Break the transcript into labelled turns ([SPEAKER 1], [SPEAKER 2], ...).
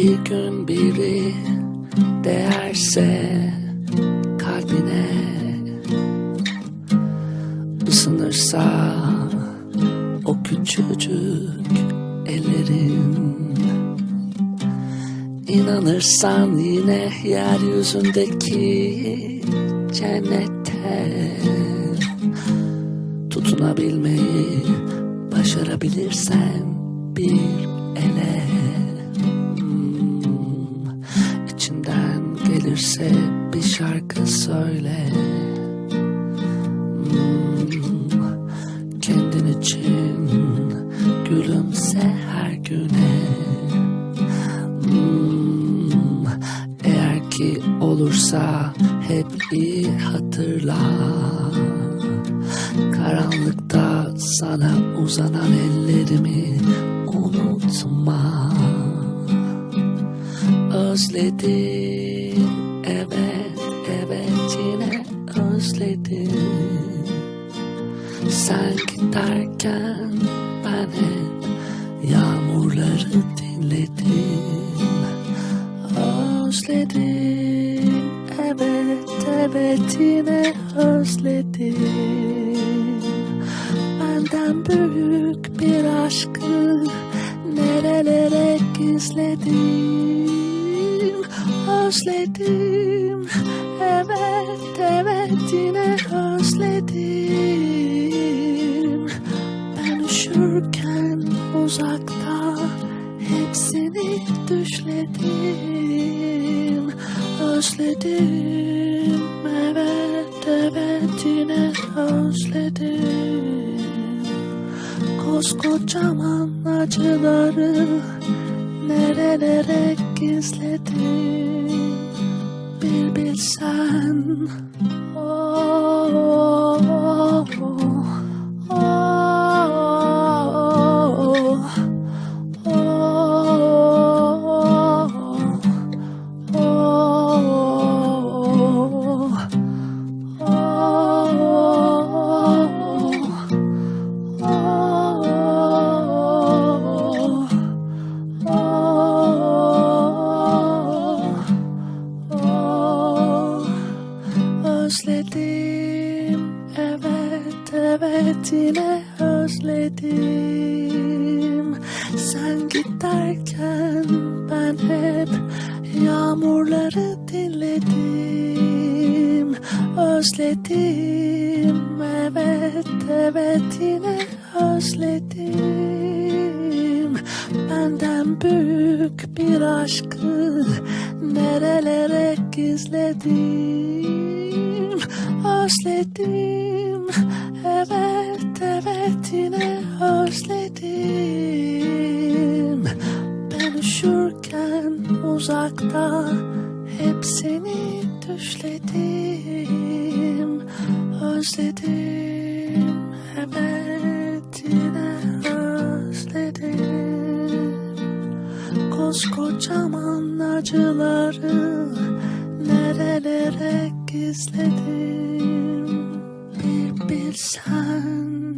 [SPEAKER 1] Bir gün biri değerse kalbine ısınırsa o küçücük ellerin İnanırsan yine yeryüzündeki cennette Tutunabilmeyi başarabilirsen bir gelirse bir şarkı söyle. Hmm, Kendin için gülümse her güne. Hmm, Eğer ki olursa hep iyi hatırla. Karanlıkta sana uzanan ellerimi unutma. Özledim evet evet yine özledim. Sen giderken ben hep yağmurları dinledim. Özledim evet evet yine özledim. Benden büyük bir aşkı nerelere gizledim Özledim. Evet evet yine özledim. Ben üşürken uzakta hepsini düşledim. Özledim evet evet yine özledim. Koskocaman acıları nerelere gizledim 难。Özledim evet evet yine özledim. Sen giderken ben hep yağmurları dinledim. Özledim evet evet yine özledim. Benden büyük bir aşkı nerelere gizledim Özledim. Evet evet yine özledim. Ben üşürken uzakta hepsini düşledim. Özledim evet yine özledim. Koskocaman acıları nerelere gizledim Bir bilsen